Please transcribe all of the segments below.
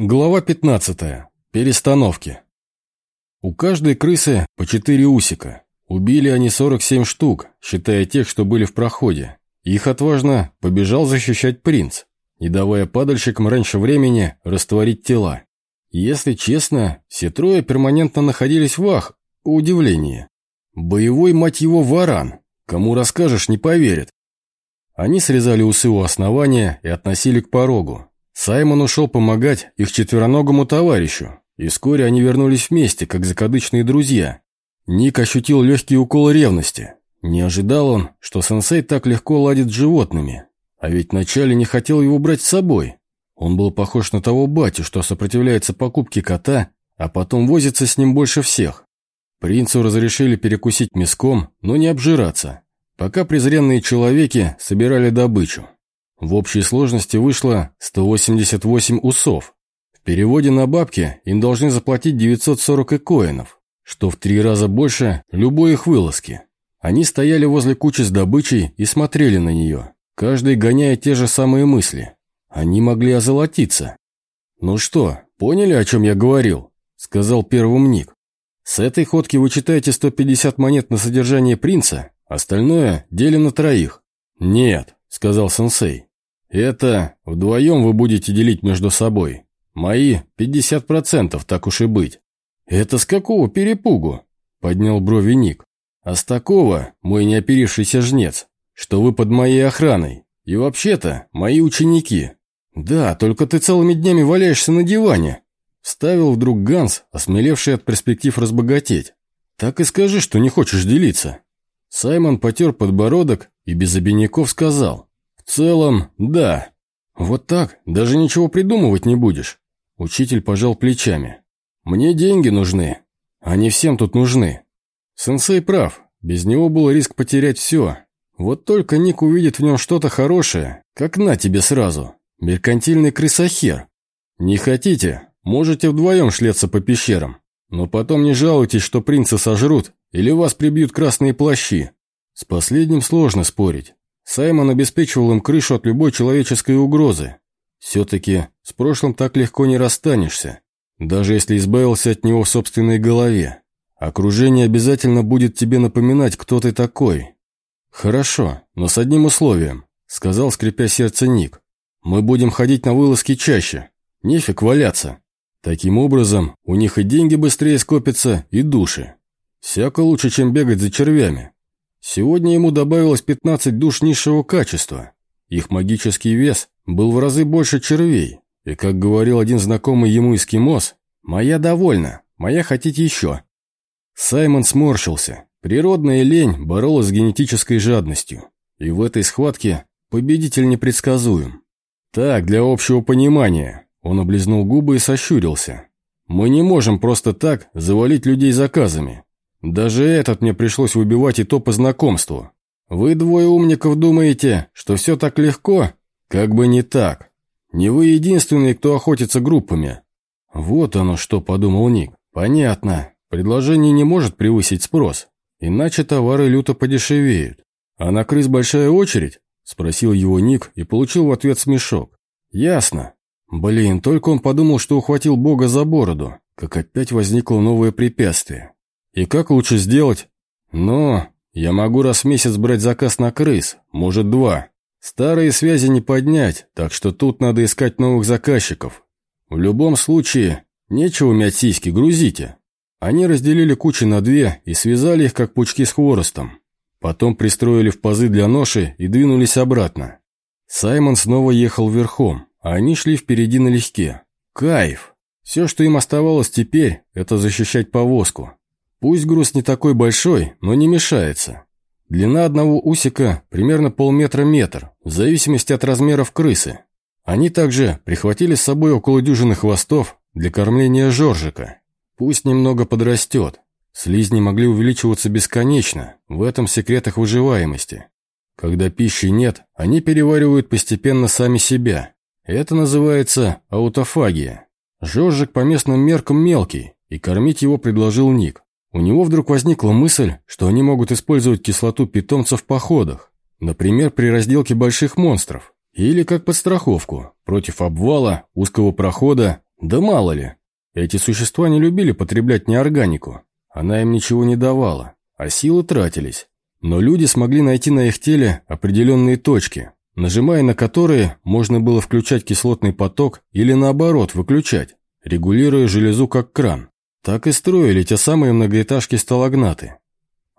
Глава 15. Перестановки. У каждой крысы по четыре усика. Убили они 47 штук, считая тех, что были в проходе. Их отважно побежал защищать принц, не давая падальщикам раньше времени растворить тела. Если честно, все трое перманентно находились в ах, удивлении. Боевой, мать его, варан. Кому расскажешь, не поверит. Они срезали усы у основания и относили к порогу, Саймон ушел помогать их четвероногому товарищу, и вскоре они вернулись вместе, как закадычные друзья. Ник ощутил легкий укол ревности. Не ожидал он, что сенсей так легко ладит с животными. А ведь вначале не хотел его брать с собой. Он был похож на того батю, что сопротивляется покупке кота, а потом возится с ним больше всех. Принцу разрешили перекусить мяском, но не обжираться, пока презренные человеки собирали добычу. В общей сложности вышло 188 усов. В переводе на бабки им должны заплатить 940 экоинов, что в три раза больше любой их вылазки. Они стояли возле кучи с добычей и смотрели на нее, каждый гоняя те же самые мысли. Они могли озолотиться. «Ну что, поняли, о чем я говорил?» – сказал первым Ник. «С этой ходки вы читаете 150 монет на содержание принца, остальное делим на троих». «Нет», – сказал сенсей. «Это вдвоем вы будете делить между собой. Мои 50%, так уж и быть». «Это с какого перепугу?» – поднял брови Ник. «А с такого, мой неоперившийся жнец, что вы под моей охраной. И вообще-то, мои ученики. Да, только ты целыми днями валяешься на диване». Ставил вдруг Ганс, осмелевший от перспектив разбогатеть. «Так и скажи, что не хочешь делиться». Саймон потер подбородок и без обиняков сказал. «В целом, да. Вот так, даже ничего придумывать не будешь». Учитель пожал плечами. «Мне деньги нужны. Они всем тут нужны». Сенсей прав, без него был риск потерять все. Вот только Ник увидит в нем что-то хорошее, как на тебе сразу. Меркантильный крысохер. Не хотите, можете вдвоем шляться по пещерам. Но потом не жалуйтесь, что принца сожрут или вас прибьют красные плащи. С последним сложно спорить. Саймон обеспечивал им крышу от любой человеческой угрозы. Все-таки с прошлым так легко не расстанешься, даже если избавился от него в собственной голове. Окружение обязательно будет тебе напоминать, кто ты такой. Хорошо, но с одним условием, сказал, скрипя сердце Ник. Мы будем ходить на вылазки чаще. Нефиг валяться. Таким образом, у них и деньги быстрее скопятся, и души. Всяко лучше, чем бегать за червями. Сегодня ему добавилось 15 душ низшего качества. Их магический вес был в разы больше червей, и, как говорил один знакомый ему эскимос, «Моя довольна, моя хотите еще». Саймон сморщился. Природная лень боролась с генетической жадностью. И в этой схватке победитель непредсказуем. Так, для общего понимания. Он облизнул губы и сощурился. Мы не можем просто так завалить людей заказами. Даже этот мне пришлось выбивать и то по знакомству. Вы двое умников думаете, что все так легко? Как бы не так. Не вы единственные, кто охотится группами. Вот оно что, подумал Ник. Понятно. Предложение не может превысить спрос. Иначе товары люто подешевеют. А на крыс большая очередь? Спросил его Ник и получил в ответ смешок. Ясно. Блин, только он подумал, что ухватил Бога за бороду, как опять возникло новое препятствие. И как лучше сделать? Ну, я могу раз в месяц брать заказ на крыс, может два. Старые связи не поднять, так что тут надо искать новых заказчиков. В любом случае, нечего мять сиськи, грузите. Они разделили кучи на две и связали их, как пучки с хворостом. Потом пристроили в пазы для ноши и двинулись обратно. Саймон снова ехал верхом, а они шли впереди налегке. Кайф! Все, что им оставалось теперь, это защищать повозку. Пусть груз не такой большой, но не мешается. Длина одного усика примерно полметра-метр, в зависимости от размеров крысы. Они также прихватили с собой около дюжины хвостов для кормления жоржика. Пусть немного подрастет. Слизни могли увеличиваться бесконечно, в этом секрет их выживаемости. Когда пищи нет, они переваривают постепенно сами себя. Это называется аутофагия. Жоржик по местным меркам мелкий, и кормить его предложил Ник. У него вдруг возникла мысль, что они могут использовать кислоту питомцев в походах, например, при разделке больших монстров, или как подстраховку против обвала, узкого прохода Да мало ли. Эти существа не любили потреблять неорганику. Она им ничего не давала, а силы тратились. Но люди смогли найти на их теле определенные точки, нажимая на которые можно было включать кислотный поток или наоборот выключать, регулируя железу как кран. Так и строили те самые многоэтажки-сталагнаты.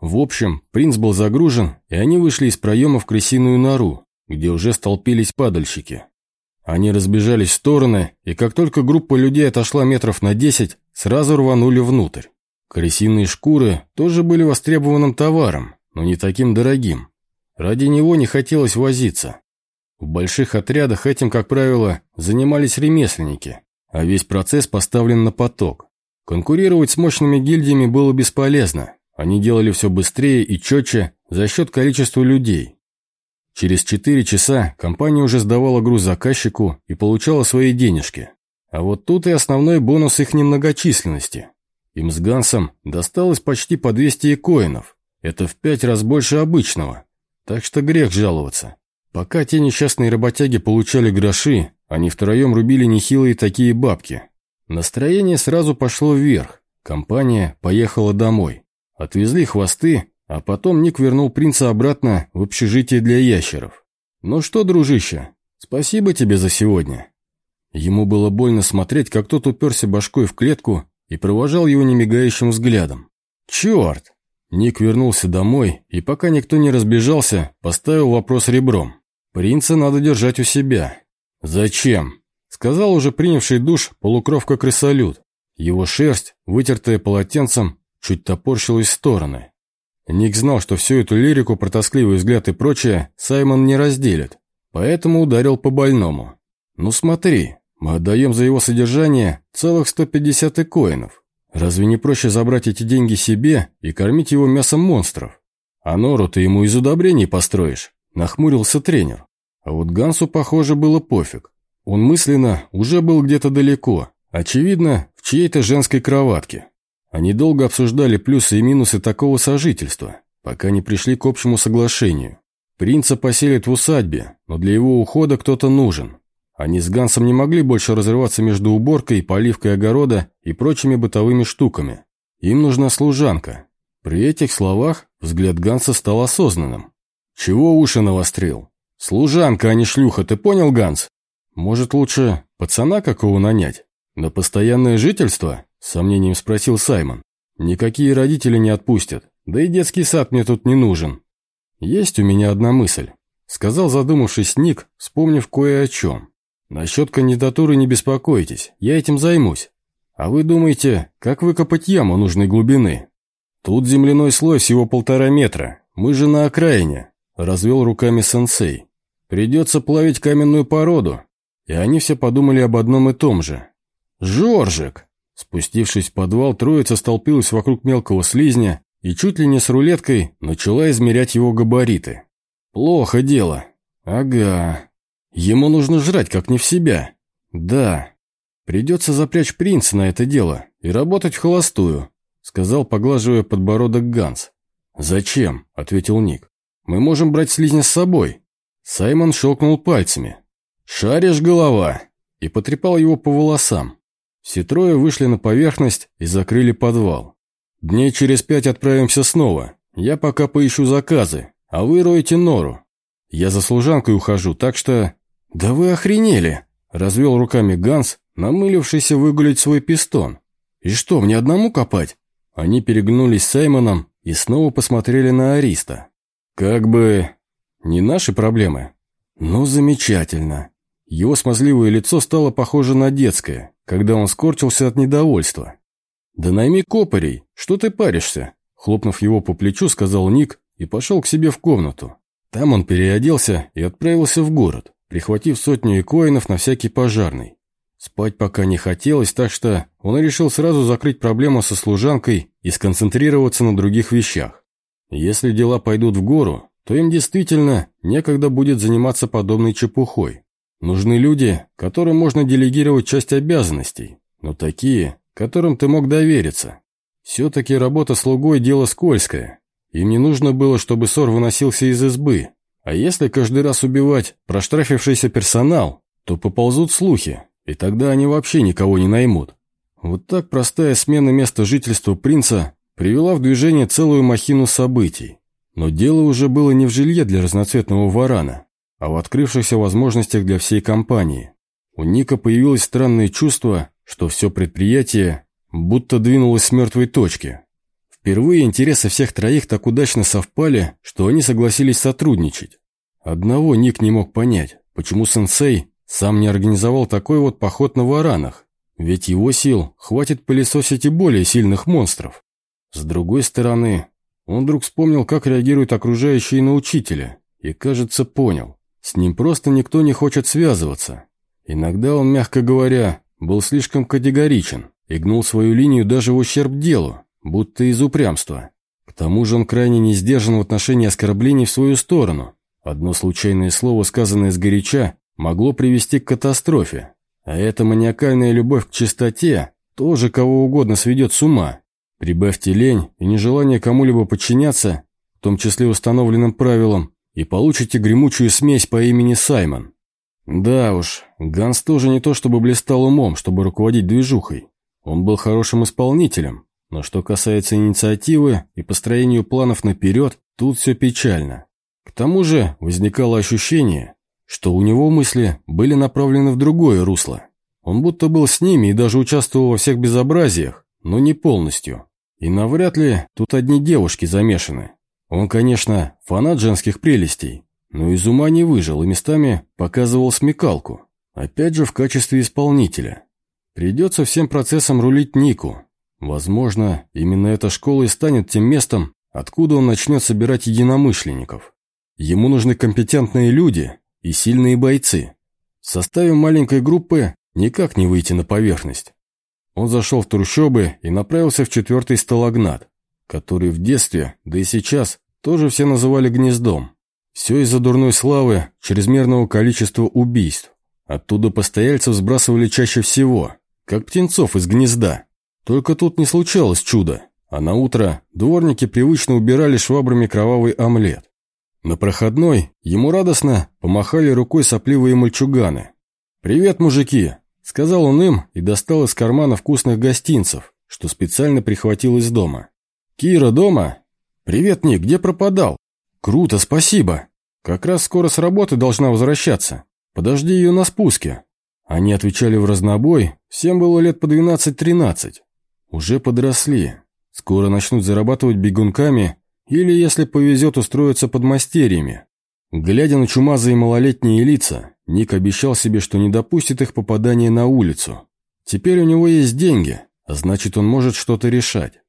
В общем, принц был загружен, и они вышли из проема в крысиную нору, где уже столпились падальщики. Они разбежались в стороны, и как только группа людей отошла метров на десять, сразу рванули внутрь. Крысиные шкуры тоже были востребованным товаром, но не таким дорогим. Ради него не хотелось возиться. В больших отрядах этим, как правило, занимались ремесленники, а весь процесс поставлен на поток. Конкурировать с мощными гильдиями было бесполезно. Они делали все быстрее и четче за счет количества людей. Через четыре часа компания уже сдавала груз заказчику и получала свои денежки. А вот тут и основной бонус их немногочисленности. Им с Гансом досталось почти по 200 коинов. Это в пять раз больше обычного. Так что грех жаловаться. Пока те несчастные работяги получали гроши, они втроем рубили нехилые такие бабки. Настроение сразу пошло вверх. Компания поехала домой. Отвезли хвосты, а потом Ник вернул принца обратно в общежитие для ящеров. «Ну что, дружище, спасибо тебе за сегодня». Ему было больно смотреть, как тот уперся башкой в клетку и провожал его немигающим взглядом. «Черт!» Ник вернулся домой, и пока никто не разбежался, поставил вопрос ребром. «Принца надо держать у себя». «Зачем?» Сказал уже принявший душ полукровка-крысолют. Его шерсть, вытертая полотенцем, чуть топорщилась в стороны. Ник знал, что всю эту лирику, протоскливый взгляд и прочее Саймон не разделит, поэтому ударил по больному. «Ну смотри, мы отдаем за его содержание целых 150 коинов. Разве не проще забрать эти деньги себе и кормить его мясом монстров? А нору ты ему из удобрений построишь?» Нахмурился тренер. А вот Гансу, похоже, было пофиг. Он мысленно уже был где-то далеко, очевидно, в чьей-то женской кроватке. Они долго обсуждали плюсы и минусы такого сожительства, пока не пришли к общему соглашению. Принца поселят в усадьбе, но для его ухода кто-то нужен. Они с Гансом не могли больше разрываться между уборкой, поливкой огорода и прочими бытовыми штуками. Им нужна служанка. При этих словах взгляд Ганса стал осознанным. «Чего уши навострил? Служанка, а не шлюха, ты понял, Ганс? Может, лучше пацана какого нанять? На постоянное жительство?» С сомнением спросил Саймон. «Никакие родители не отпустят, да и детский сад мне тут не нужен. Есть у меня одна мысль», — сказал задумавшись Ник, вспомнив кое о чем. «Насчет кандидатуры не беспокойтесь, я этим займусь. А вы думаете, как выкопать яму нужной глубины? Тут земляной слой всего полтора метра, мы же на окраине», — развел руками сенсей. «Придется плавить каменную породу». И они все подумали об одном и том же. «Жоржик!» Спустившись в подвал, троица столпилась вокруг мелкого слизня и чуть ли не с рулеткой начала измерять его габариты. «Плохо дело. Ага. Ему нужно жрать, как не в себя. Да. Придется запрячь принца на это дело и работать в холостую», сказал, поглаживая подбородок Ганс. «Зачем?» — ответил Ник. «Мы можем брать слизня с собой». Саймон щелкнул пальцами. «Шаришь, голова!» и потрепал его по волосам. Все трое вышли на поверхность и закрыли подвал. Дней через пять отправимся снова. Я пока поищу заказы, а вы роете нору. Я за служанкой ухожу, так что... Да вы охренели! Развел руками Ганс, намылившийся выгулить свой пистон. И что, мне одному копать? Они переглянулись с Саймоном и снова посмотрели на Ариста. Как бы... Не наши проблемы. Ну, замечательно. Его смазливое лицо стало похоже на детское, когда он скорчился от недовольства. «Да найми копарей, что ты паришься?» Хлопнув его по плечу, сказал Ник и пошел к себе в комнату. Там он переоделся и отправился в город, прихватив сотню коинов на всякий пожарный. Спать пока не хотелось, так что он решил сразу закрыть проблему со служанкой и сконцентрироваться на других вещах. Если дела пойдут в гору, то им действительно некогда будет заниматься подобной чепухой. Нужны люди, которым можно делегировать часть обязанностей, но такие, которым ты мог довериться. Все-таки работа слугой – дело скользкое. Им не нужно было, чтобы ссор выносился из избы. А если каждый раз убивать проштрафившийся персонал, то поползут слухи, и тогда они вообще никого не наймут. Вот так простая смена места жительства принца привела в движение целую махину событий. Но дело уже было не в жилье для разноцветного варана, а в открывшихся возможностях для всей компании. У Ника появилось странное чувство, что все предприятие будто двинулось с мертвой точки. Впервые интересы всех троих так удачно совпали, что они согласились сотрудничать. Одного Ник не мог понять, почему сенсей сам не организовал такой вот поход на варанах, ведь его сил хватит пылесосить и более сильных монстров. С другой стороны, он вдруг вспомнил, как реагируют окружающие на учителя, и, кажется, понял, с ним просто никто не хочет связываться. Иногда он, мягко говоря, был слишком категоричен и гнул свою линию даже в ущерб делу, будто из упрямства. К тому же он крайне не сдержан в отношении оскорблений в свою сторону. Одно случайное слово, сказанное сгоряча, могло привести к катастрофе. А эта маниакальная любовь к чистоте тоже кого угодно сведет с ума. Прибавьте лень и нежелание кому-либо подчиняться, в том числе установленным правилам, и получите гремучую смесь по имени Саймон. Да уж, Ганс тоже не то чтобы блистал умом, чтобы руководить движухой. Он был хорошим исполнителем, но что касается инициативы и построению планов наперед, тут все печально. К тому же возникало ощущение, что у него мысли были направлены в другое русло. Он будто был с ними и даже участвовал во всех безобразиях, но не полностью. И навряд ли тут одни девушки замешаны. Он, конечно, фанат женских прелестей, но из ума не выжил и местами показывал смекалку. Опять же в качестве исполнителя. Придется всем процессом рулить Нику. Возможно, именно эта школа и станет тем местом, откуда он начнет собирать единомышленников. Ему нужны компетентные люди, и сильные бойцы. В составе маленькой группы никак не выйти на поверхность. Он зашел в трущобы и направился в четвертый сталагнат, который в детстве, да и сейчас, тоже все называли гнездом. Все из-за дурной славы, чрезмерного количества убийств. Оттуда постояльцев сбрасывали чаще всего, как птенцов из гнезда. Только тут не случалось чуда, а на утро дворники привычно убирали швабрами кровавый омлет. На проходной ему радостно помахали рукой сопливые мальчуганы. «Привет, мужики!» – сказал он им и достал из кармана вкусных гостинцев, что специально прихватил из дома. «Кира дома?» «Привет, Ник, где пропадал?» «Круто, спасибо. Как раз скоро с работы должна возвращаться. Подожди ее на спуске». Они отвечали в разнобой, всем было лет по 12-13. Уже подросли. Скоро начнут зарабатывать бегунками или, если повезет, устроиться под мастерьями. Глядя на чумазые малолетние лица, Ник обещал себе, что не допустит их попадания на улицу. Теперь у него есть деньги, а значит, он может что-то решать.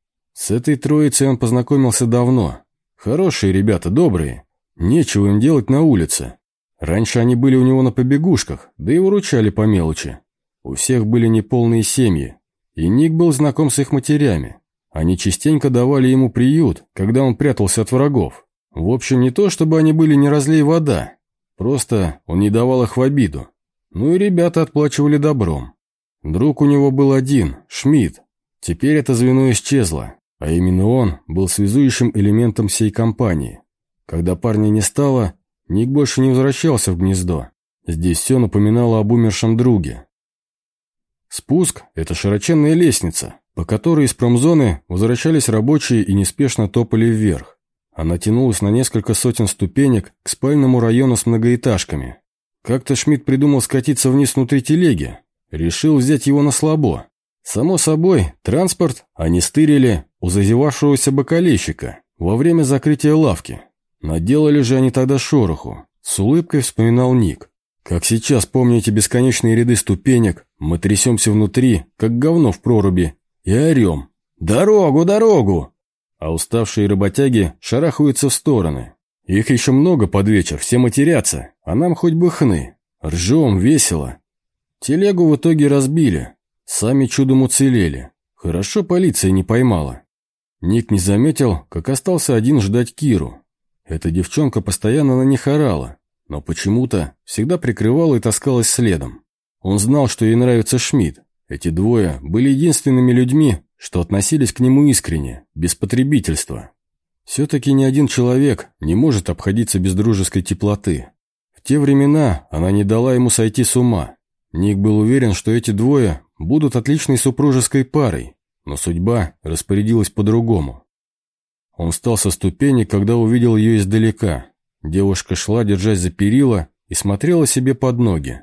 С этой троицей он познакомился давно. Хорошие ребята, добрые. Нечего им делать на улице. Раньше они были у него на побегушках, да и выручали по мелочи. У всех были неполные семьи, и Ник был знаком с их матерями. Они частенько давали ему приют, когда он прятался от врагов. В общем, не то, чтобы они были не разлей вода. Просто он не давал их в обиду. Ну и ребята отплачивали добром. Друг у него был один, Шмидт. Теперь это звено исчезло, а именно он был связующим элементом всей компании. Когда парня не стало, Ник больше не возвращался в гнездо. Здесь все напоминало об умершем друге. Спуск – это широченная лестница, по которой из промзоны возвращались рабочие и неспешно топали вверх. Она тянулась на несколько сотен ступенек к спальному району с многоэтажками. Как-то Шмидт придумал скатиться вниз внутри телеги. Решил взять его на слабо. Само собой, транспорт они стырили у зазевавшегося бокалейщика во время закрытия лавки. Наделали же они тогда шороху. С улыбкой вспоминал Ник. Как сейчас помните бесконечные ряды ступенек, мы трясемся внутри, как говно в проруби, и орем «Дорогу, дорогу!» А уставшие работяги шарахаются в стороны. Их еще много под вечер, все матерятся, а нам хоть бы хны. Ржем, весело. Телегу в итоге разбили, сами чудом уцелели. Хорошо полиция не поймала. Ник не заметил, как остался один ждать Киру. Эта девчонка постоянно на них орала, но почему-то всегда прикрывала и таскалась следом. Он знал, что ей нравится Шмидт, эти двое были единственными людьми, что относились к нему искренне, без потребительства. Все-таки ни один человек не может обходиться без дружеской теплоты. В те времена она не дала ему сойти с ума. Ник был уверен, что эти двое будут отличной супружеской парой, но судьба распорядилась по-другому. Он встал со ступени, когда увидел ее издалека. Девушка шла, держась за перила, и смотрела себе под ноги.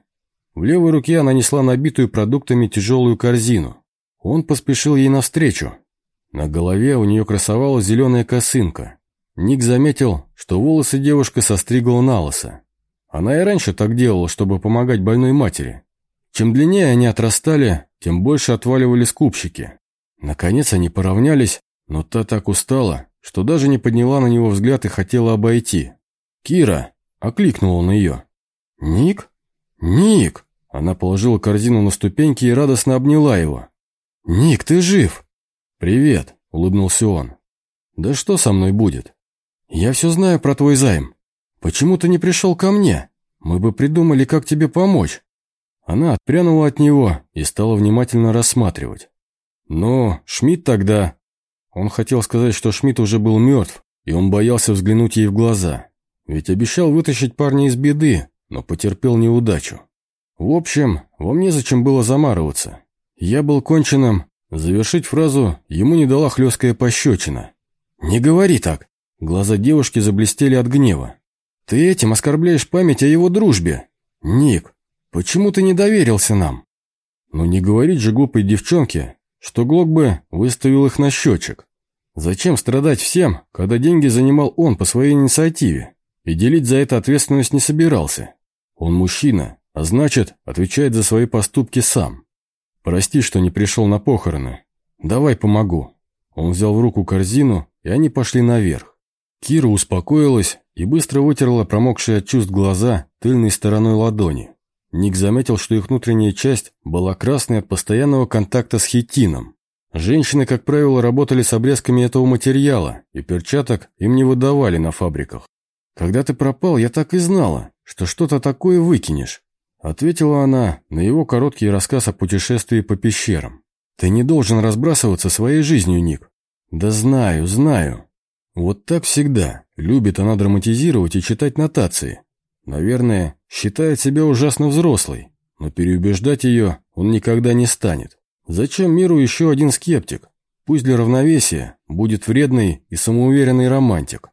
В левой руке она несла набитую продуктами тяжелую корзину. Он поспешил ей навстречу. На голове у нее красовалась зеленая косынка. Ник заметил, что волосы девушка состригла на лысо. Она и раньше так делала, чтобы помогать больной матери. Чем длиннее они отрастали, тем больше отваливали скупщики. Наконец они поравнялись, но та так устала, что даже не подняла на него взгляд и хотела обойти. «Кира!» — окликнул он ее. «Ник? Ник!» Она положила корзину на ступеньки и радостно обняла его. «Ник, ты жив!» «Привет!» — улыбнулся он. «Да что со мной будет? Я все знаю про твой займ. Почему ты не пришел ко мне? Мы бы придумали, как тебе помочь». Она отпрянула от него и стала внимательно рассматривать. «Но Шмидт тогда...» Он хотел сказать, что Шмидт уже был мертв, и он боялся взглянуть ей в глаза. Ведь обещал вытащить парня из беды, но потерпел неудачу. В общем, во мне зачем было замарываться. Я был конченым. Завершить фразу ему не дала хлесткая пощечина. «Не говори так!» Глаза девушки заблестели от гнева. «Ты этим оскорбляешь память о его дружбе. Ник, почему ты не доверился нам?» «Ну не говорить же глупой девчонке, что Глок бы выставил их на счетчик. Зачем страдать всем, когда деньги занимал он по своей инициативе, и делить за это ответственность не собирался? Он мужчина, а значит, отвечает за свои поступки сам. Прости, что не пришел на похороны. Давай помогу». Он взял в руку корзину, и они пошли наверх. Кира успокоилась и быстро вытерла промокшие от чувств глаза тыльной стороной ладони. Ник заметил, что их внутренняя часть была красной от постоянного контакта с хитином. Женщины, как правило, работали с обрезками этого материала, и перчаток им не выдавали на фабриках. «Когда ты пропал, я так и знала, что что-то такое выкинешь. Ответила она на его короткий рассказ о путешествии по пещерам. «Ты не должен разбрасываться своей жизнью, Ник». «Да знаю, знаю». Вот так всегда. Любит она драматизировать и читать нотации. Наверное, считает себя ужасно взрослой, но переубеждать ее он никогда не станет. Зачем миру еще один скептик? Пусть для равновесия будет вредный и самоуверенный романтик.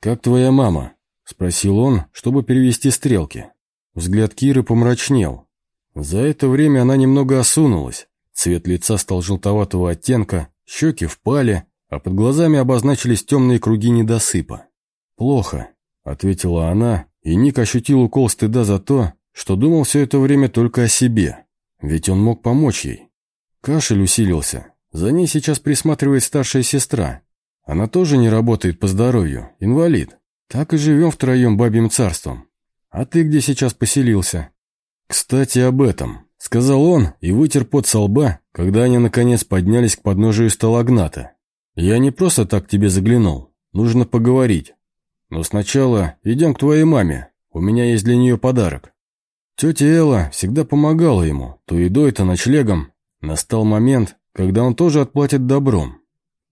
«Как твоя мама?» – спросил он, чтобы перевести стрелки. Взгляд Киры помрачнел. За это время она немного осунулась. Цвет лица стал желтоватого оттенка, щеки впали, а под глазами обозначились темные круги недосыпа. «Плохо», — ответила она, и Ник ощутил укол стыда за то, что думал все это время только о себе, ведь он мог помочь ей. Кашель усилился. За ней сейчас присматривает старшая сестра. Она тоже не работает по здоровью, инвалид. Так и живем втроем бабьим царством. «А ты где сейчас поселился?» «Кстати, об этом», — сказал он и вытер пот со лба, когда они наконец поднялись к подножию сталагната. «Я не просто так тебе заглянул. Нужно поговорить. Но сначала идем к твоей маме. У меня есть для нее подарок». Тетя Элла всегда помогала ему, то едой, то ночлегом. Настал момент, когда он тоже отплатит добром.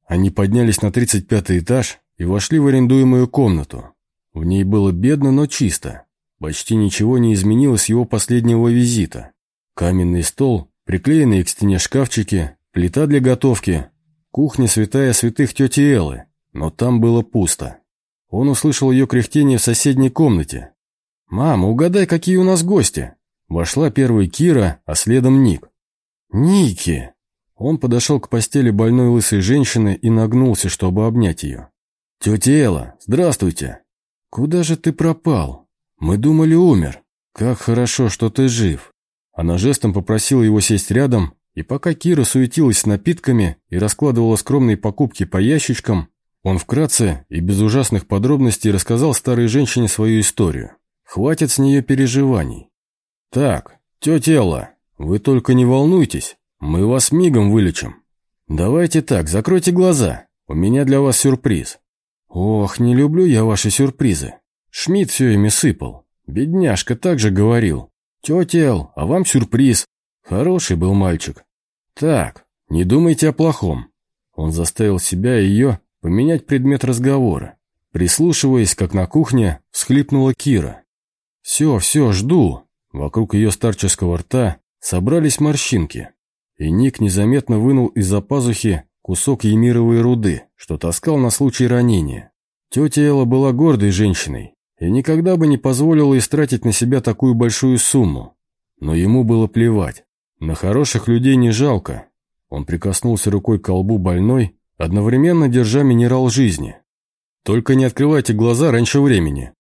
Они поднялись на 35 этаж и вошли в арендуемую комнату. В ней было бедно, но чисто. Почти ничего не изменилось с его последнего визита. Каменный стол, приклеенные к стене шкафчики, плита для готовки, кухня святая святых тети Эллы, но там было пусто. Он услышал ее кряхтение в соседней комнате. «Мама, угадай, какие у нас гости?» Вошла первой Кира, а следом Ник. «Ники!» Он подошел к постели больной лысой женщины и нагнулся, чтобы обнять ее. «Тетя Элла, здравствуйте!» «Куда же ты пропал?» «Мы думали, умер. Как хорошо, что ты жив». Она жестом попросила его сесть рядом, и пока Кира суетилась с напитками и раскладывала скромные покупки по ящичкам, он вкратце и без ужасных подробностей рассказал старой женщине свою историю. Хватит с нее переживаний. «Так, тетя Элла, вы только не волнуйтесь, мы вас мигом вылечим. Давайте так, закройте глаза, у меня для вас сюрприз». «Ох, не люблю я ваши сюрпризы. Шмидт все ими сыпал. Бедняжка также говорил. «Тетя Эл, а вам сюрприз». Хороший был мальчик. «Так, не думайте о плохом». Он заставил себя и ее поменять предмет разговора. Прислушиваясь, как на кухне, всхлипнула Кира. «Все, все, жду. Вокруг ее старческого рта собрались морщинки, и Ник незаметно вынул из-за пазухи кусок емировой руды, что таскал на случай ранения. Тетя Элла была гордой женщиной и никогда бы не позволила истратить на себя такую большую сумму. Но ему было плевать. На хороших людей не жалко. Он прикоснулся рукой к колбу больной, одновременно держа минерал жизни. «Только не открывайте глаза раньше времени».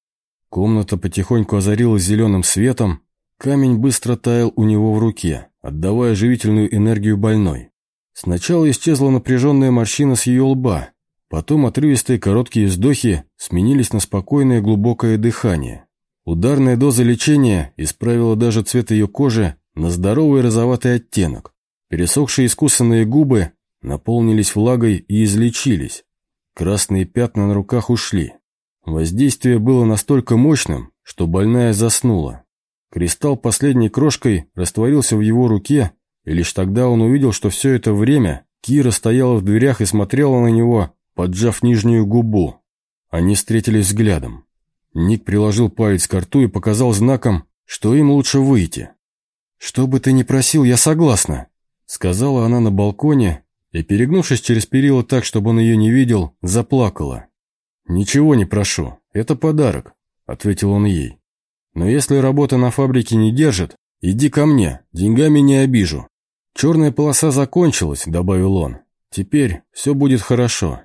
Комната потихоньку озарилась зеленым светом, камень быстро таял у него в руке, отдавая живительную энергию больной. Сначала исчезла напряженная морщина с ее лба, потом отрывистые короткие вздохи сменились на спокойное глубокое дыхание. Ударная доза лечения исправила даже цвет ее кожи на здоровый розоватый оттенок. Пересохшие искусанные губы наполнились влагой и излечились. Красные пятна на руках ушли. Воздействие было настолько мощным, что больная заснула. Кристалл последней крошкой растворился в его руке, и лишь тогда он увидел, что все это время Кира стояла в дверях и смотрела на него, поджав нижнюю губу. Они встретились взглядом. Ник приложил палец к рту и показал знаком, что им лучше выйти. «Что бы ты ни просил, я согласна», — сказала она на балконе и, перегнувшись через перила так, чтобы он ее не видел, заплакала. «Ничего не прошу, это подарок», — ответил он ей. «Но если работа на фабрике не держит, иди ко мне, деньгами не обижу». «Черная полоса закончилась», — добавил он. «Теперь все будет хорошо».